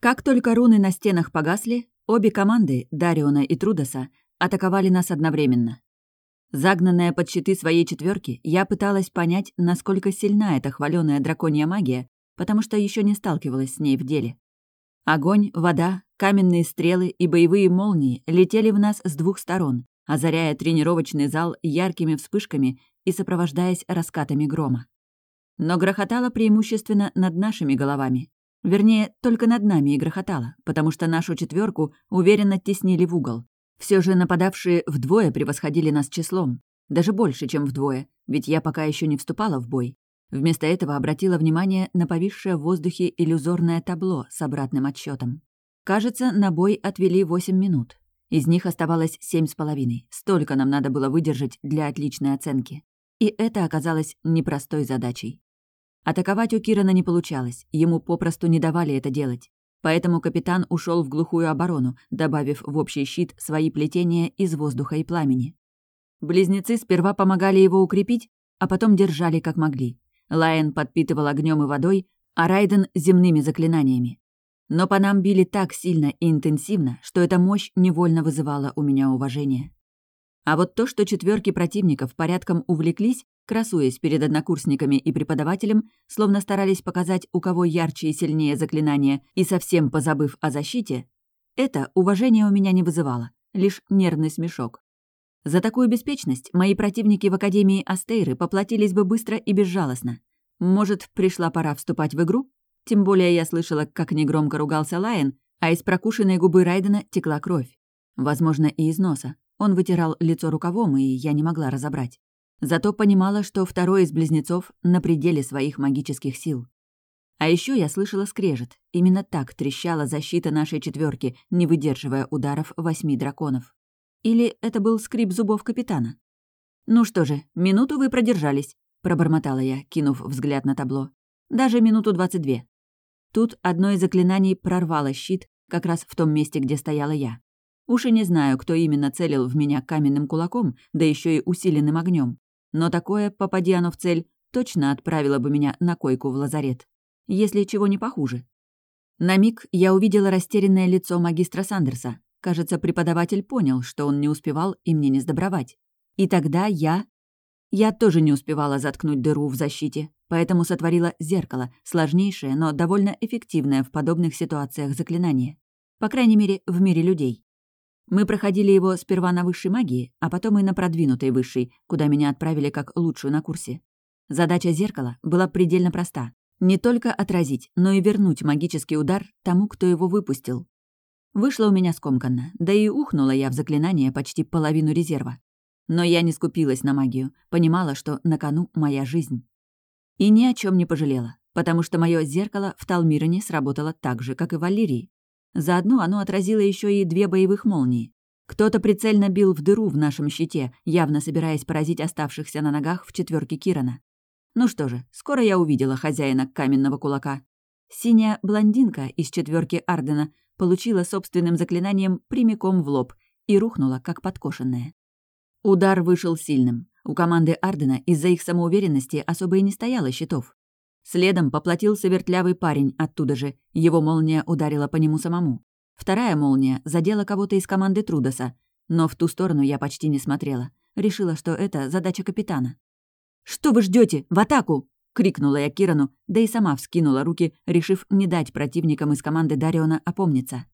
Как только руны на стенах погасли, обе команды, Дариона и Трудоса, атаковали нас одновременно. Загнанная под щиты своей четверки, я пыталась понять, насколько сильна эта хваленая драконья магия, потому что еще не сталкивалась с ней в деле. Огонь, вода, каменные стрелы и боевые молнии летели в нас с двух сторон, озаряя тренировочный зал яркими вспышками и сопровождаясь раскатами грома. Но грохотало преимущественно над нашими головами. Вернее, только над нами и грохотало, потому что нашу четверку уверенно теснили в угол. Все же нападавшие вдвое превосходили нас числом. Даже больше, чем вдвое, ведь я пока еще не вступала в бой. Вместо этого обратила внимание на повисшее в воздухе иллюзорное табло с обратным отсчетом. Кажется, на бой отвели 8 минут. Из них оставалось семь с половиной. Столько нам надо было выдержать для отличной оценки. И это оказалось непростой задачей. Атаковать у Кирана не получалось, ему попросту не давали это делать. Поэтому капитан ушел в глухую оборону, добавив в общий щит свои плетения из воздуха и пламени. Близнецы сперва помогали его укрепить, а потом держали как могли. Лайен подпитывал огнем и водой, а Райден — земными заклинаниями. Но по нам били так сильно и интенсивно, что эта мощь невольно вызывала у меня уважение. А вот то, что четверки противников порядком увлеклись, красуясь перед однокурсниками и преподавателем, словно старались показать, у кого ярче и сильнее заклинание, и совсем позабыв о защите, это уважение у меня не вызывало, лишь нервный смешок. За такую беспечность мои противники в Академии Астейры поплатились бы быстро и безжалостно. Может, пришла пора вступать в игру? Тем более я слышала, как негромко ругался Лайен, а из прокушенной губы Райдена текла кровь. Возможно, и из носа. Он вытирал лицо рукавом, и я не могла разобрать. Зато понимала, что второй из близнецов на пределе своих магических сил. А еще я слышала скрежет. Именно так трещала защита нашей четверки, не выдерживая ударов восьми драконов. Или это был скрип зубов капитана? «Ну что же, минуту вы продержались», — пробормотала я, кинув взгляд на табло. «Даже минуту двадцать две». Тут одно из заклинаний прорвало щит как раз в том месте, где стояла я. Уж и не знаю, кто именно целил в меня каменным кулаком, да еще и усиленным огнем. Но такое, попади оно в цель, точно отправило бы меня на койку в лазарет. Если чего не похуже. На миг я увидела растерянное лицо магистра Сандерса. Кажется, преподаватель понял, что он не успевал и мне не сдобровать. И тогда я... Я тоже не успевала заткнуть дыру в защите, поэтому сотворила зеркало, сложнейшее, но довольно эффективное в подобных ситуациях заклинание. По крайней мере, в мире людей. Мы проходили его сперва на высшей магии, а потом и на продвинутой высшей, куда меня отправили как лучшую на курсе. Задача зеркала была предельно проста. Не только отразить, но и вернуть магический удар тому, кто его выпустил. Вышло у меня скомканно, да и ухнула я в заклинание почти половину резерва. Но я не скупилась на магию, понимала, что на кону моя жизнь. И ни о чем не пожалела, потому что мое зеркало в Талмироне сработало так же, как и Валерии. Заодно оно отразило еще и две боевых молнии. Кто-то прицельно бил в дыру в нашем щите, явно собираясь поразить оставшихся на ногах в четверке Кирана. Ну что же, скоро я увидела хозяина каменного кулака. Синяя блондинка из четверки Ардена получила собственным заклинанием прямиком в лоб и рухнула, как подкошенная. Удар вышел сильным. У команды Ардена из-за их самоуверенности особо и не стояло щитов. Следом поплатился вертлявый парень оттуда же, его молния ударила по нему самому. Вторая молния задела кого-то из команды Трудоса, но в ту сторону я почти не смотрела. Решила, что это задача капитана. «Что вы ждете? В атаку!» — крикнула я Кирану, да и сама вскинула руки, решив не дать противникам из команды Дариона опомниться.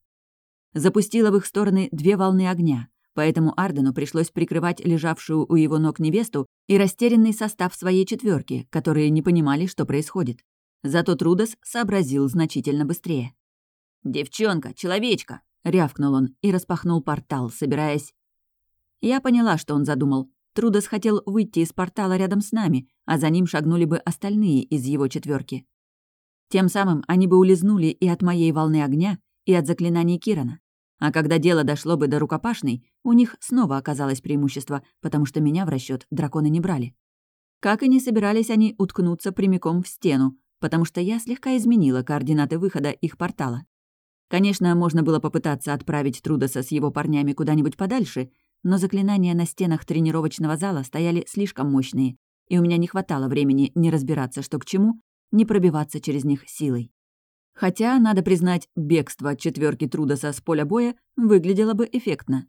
Запустила в их стороны две волны огня, поэтому Ардену пришлось прикрывать лежавшую у его ног невесту и растерянный состав своей четверки, которые не понимали, что происходит. Зато Трудос сообразил значительно быстрее. «Девчонка, человечка!» — рявкнул он и распахнул портал, собираясь... Я поняла, что он задумал. Трудос хотел выйти из портала рядом с нами, а за ним шагнули бы остальные из его четверки. Тем самым они бы улизнули и от моей волны огня, и от заклинаний Кирана. А когда дело дошло бы до рукопашной, у них снова оказалось преимущество, потому что меня в расчет драконы не брали. Как и не собирались они уткнуться прямиком в стену, потому что я слегка изменила координаты выхода их портала. Конечно, можно было попытаться отправить Трудоса с его парнями куда-нибудь подальше, но заклинания на стенах тренировочного зала стояли слишком мощные, и у меня не хватало времени не разбираться, что к чему, не пробиваться через них силой. Хотя, надо признать, бегство от четверки Трудоса с поля боя выглядело бы эффектно.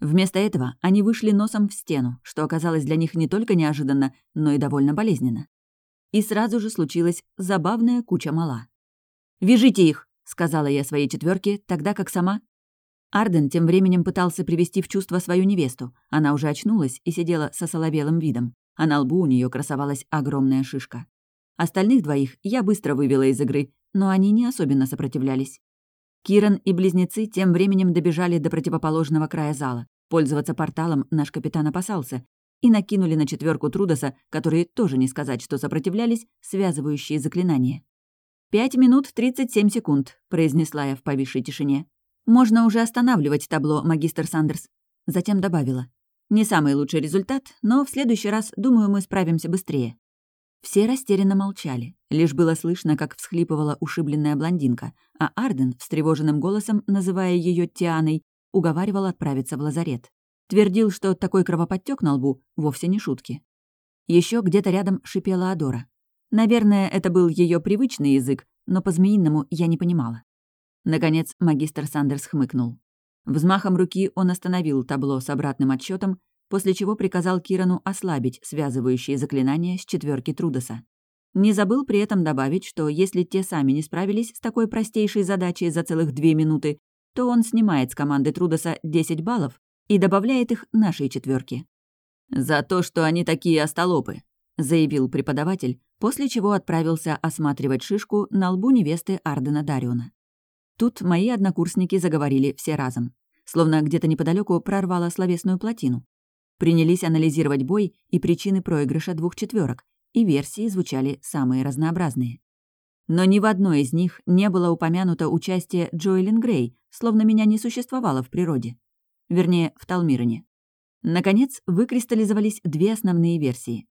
Вместо этого они вышли носом в стену, что оказалось для них не только неожиданно, но и довольно болезненно. И сразу же случилась забавная куча мала. «Вяжите их!» — сказала я своей четверке, тогда как сама... Арден тем временем пытался привести в чувство свою невесту. Она уже очнулась и сидела со соловелым видом, а на лбу у нее красовалась огромная шишка. Остальных двоих я быстро вывела из игры, но они не особенно сопротивлялись. Киран и близнецы тем временем добежали до противоположного края зала. Пользоваться порталом наш капитан опасался, и накинули на четверку Трудоса, которые тоже не сказать, что сопротивлялись, связывающие заклинания. «Пять минут тридцать семь секунд», — произнесла я в повисшей тишине. «Можно уже останавливать табло, магистр Сандерс». Затем добавила. «Не самый лучший результат, но в следующий раз, думаю, мы справимся быстрее». Все растерянно молчали. Лишь было слышно, как всхлипывала ушибленная блондинка, а Арден, встревоженным голосом, называя ее Тианой, уговаривал отправиться в лазарет. Твердил, что такой кровоподтек на лбу вовсе не шутки. Еще где-то рядом шипела Адора. Наверное, это был ее привычный язык, но по-змеиному я не понимала. Наконец, магистр Сандерс хмыкнул. Взмахом руки он остановил табло с обратным отсчетом после чего приказал Кирану ослабить связывающие заклинания с четверки Трудоса. Не забыл при этом добавить, что если те сами не справились с такой простейшей задачей за целых две минуты, то он снимает с команды Трудоса 10 баллов и добавляет их нашей четверке. «За то, что они такие остолопы», — заявил преподаватель, после чего отправился осматривать шишку на лбу невесты Ардена Дариона. Тут мои однокурсники заговорили все разом. Словно где-то неподалеку прорвало словесную плотину принялись анализировать бой и причины проигрыша двух четверок, и версии звучали самые разнообразные. Но ни в одной из них не было упомянуто участие Джоэлин Грей, словно меня не существовало в природе. Вернее, в Талмироне. Наконец, выкристаллизовались две основные версии.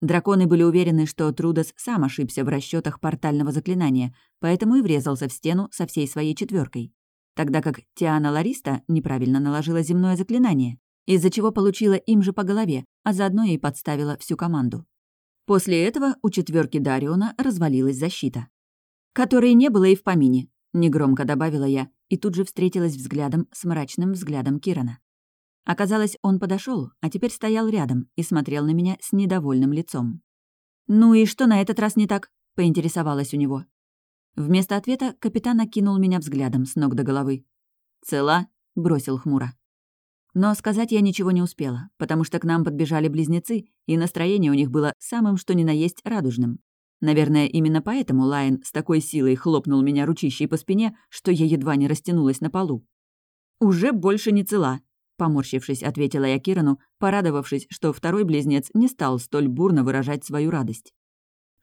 Драконы были уверены, что Трудос сам ошибся в расчетах портального заклинания, поэтому и врезался в стену со всей своей четверкой, тогда как Тиана Лариста неправильно наложила земное заклинание из-за чего получила им же по голове, а заодно и подставила всю команду. После этого у четверки Дариона развалилась защита. «Которой не было и в помине», — негромко добавила я, и тут же встретилась взглядом с мрачным взглядом Кирана. Оказалось, он подошел, а теперь стоял рядом и смотрел на меня с недовольным лицом. «Ну и что на этот раз не так?» — поинтересовалась у него. Вместо ответа капитан окинул меня взглядом с ног до головы. «Цела?» — бросил хмуро. Но сказать я ничего не успела, потому что к нам подбежали близнецы, и настроение у них было самым что ни на есть радужным. Наверное, именно поэтому Лайн с такой силой хлопнул меня ручищей по спине, что я едва не растянулась на полу. «Уже больше не цела», — поморщившись, ответила я Кирану, порадовавшись, что второй близнец не стал столь бурно выражать свою радость.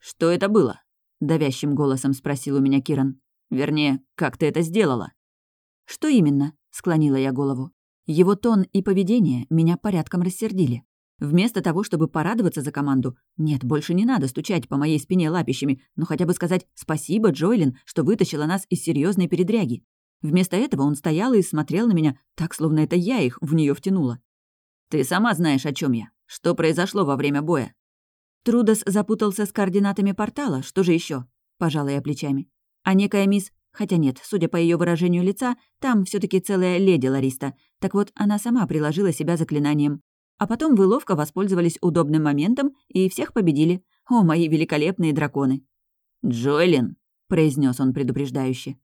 «Что это было?» — давящим голосом спросил у меня Киран. «Вернее, как ты это сделала?» «Что именно?» — склонила я голову. Его тон и поведение меня порядком рассердили. Вместо того, чтобы порадоваться за команду, нет, больше не надо стучать по моей спине лапищами, но хотя бы сказать «спасибо, Джоэлин, что вытащила нас из серьезной передряги». Вместо этого он стоял и смотрел на меня, так, словно это я их в нее втянула. «Ты сама знаешь, о чем я. Что произошло во время боя?» Трудос запутался с координатами портала, что же еще? пожала я плечами. А некая мисс Хотя нет, судя по ее выражению лица, там все таки целая леди Лариста. Так вот, она сама приложила себя заклинанием. А потом вы ловко воспользовались удобным моментом и всех победили. О, мои великолепные драконы!» «Джоэлин!» — произнес он предупреждающе.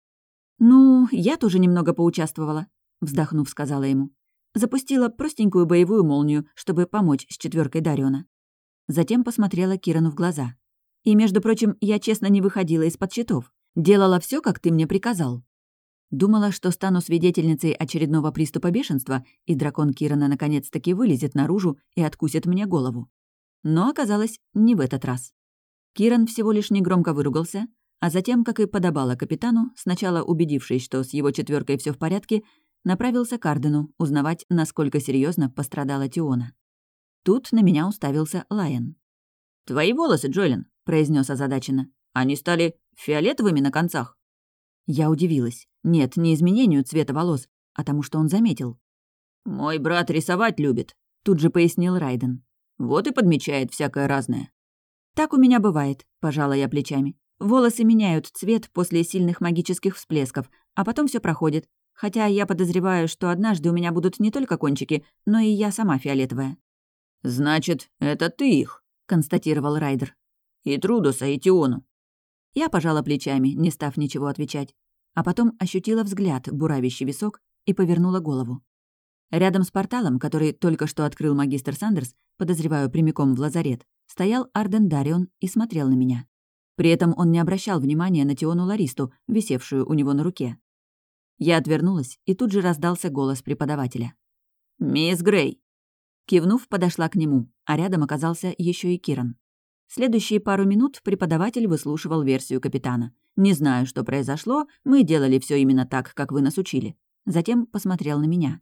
«Ну, я тоже немного поучаствовала», — вздохнув, сказала ему. Запустила простенькую боевую молнию, чтобы помочь с четверкой Дариона. Затем посмотрела Кирану в глаза. И, между прочим, я честно не выходила из-под щитов. Делала все, как ты мне приказал. Думала, что стану свидетельницей очередного приступа бешенства, и дракон Кирана наконец-таки вылезет наружу и откусит мне голову. Но оказалось, не в этот раз. Киран всего лишь негромко выругался, а затем, как и подобало капитану, сначала убедившись, что с его четверкой все в порядке, направился к Ардену узнавать, насколько серьезно пострадала Тиона. Тут на меня уставился Лайон. «Твои волосы, Джолин», — произнес озадаченно. «Они стали Фиолетовыми на концах?» Я удивилась. Нет, не изменению цвета волос, а тому, что он заметил. «Мой брат рисовать любит», — тут же пояснил Райден. «Вот и подмечает всякое разное». «Так у меня бывает», — пожала я плечами. Волосы меняют цвет после сильных магических всплесков, а потом все проходит. Хотя я подозреваю, что однажды у меня будут не только кончики, но и я сама фиолетовая». «Значит, это ты их», — констатировал Райдер. «И Трудуса, и Тиону». Я пожала плечами, не став ничего отвечать. А потом ощутила взгляд, буравящий висок, и повернула голову. Рядом с порталом, который только что открыл магистр Сандерс, подозреваю прямиком в лазарет, стоял Арден Дарион и смотрел на меня. При этом он не обращал внимания на Тиону Ларисту, висевшую у него на руке. Я отвернулась, и тут же раздался голос преподавателя. «Мисс Грей!» Кивнув, подошла к нему, а рядом оказался еще и Киран. Следующие пару минут преподаватель выслушивал версию капитана. «Не знаю, что произошло, мы делали все именно так, как вы нас учили». Затем посмотрел на меня.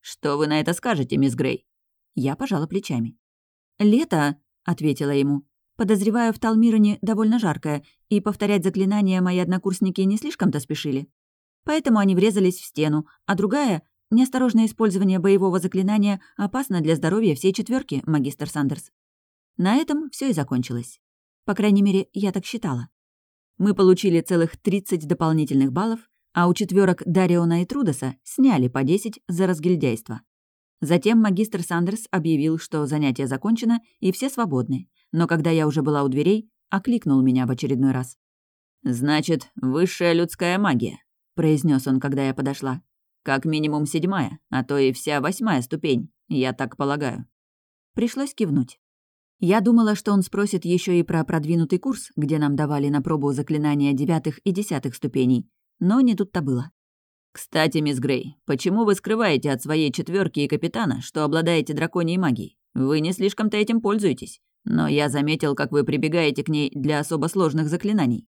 «Что вы на это скажете, мисс Грей?» Я пожала плечами. «Лето», — ответила ему. «Подозреваю, в Талмироне довольно жаркое, и повторять заклинания мои однокурсники не слишком-то спешили. Поэтому они врезались в стену, а другая — неосторожное использование боевого заклинания опасно для здоровья всей четверки, магистр Сандерс. На этом все и закончилось. По крайней мере, я так считала. Мы получили целых 30 дополнительных баллов, а у четверок Дариона и Трудоса сняли по 10 за разгильдяйство. Затем магистр Сандерс объявил, что занятие закончено и все свободны, но когда я уже была у дверей, окликнул меня в очередной раз. «Значит, высшая людская магия», — произнес он, когда я подошла. «Как минимум седьмая, а то и вся восьмая ступень, я так полагаю». Пришлось кивнуть. Я думала, что он спросит еще и про продвинутый курс, где нам давали на пробу заклинания девятых и десятых ступеней, но не тут-то было. «Кстати, мисс Грей, почему вы скрываете от своей четверки и капитана, что обладаете драконьей магией? Вы не слишком-то этим пользуетесь, но я заметил, как вы прибегаете к ней для особо сложных заклинаний».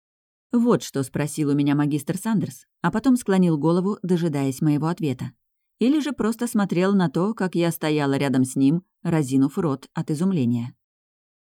Вот что спросил у меня магистр Сандерс, а потом склонил голову, дожидаясь моего ответа. Или же просто смотрел на то, как я стояла рядом с ним, разинув рот от изумления.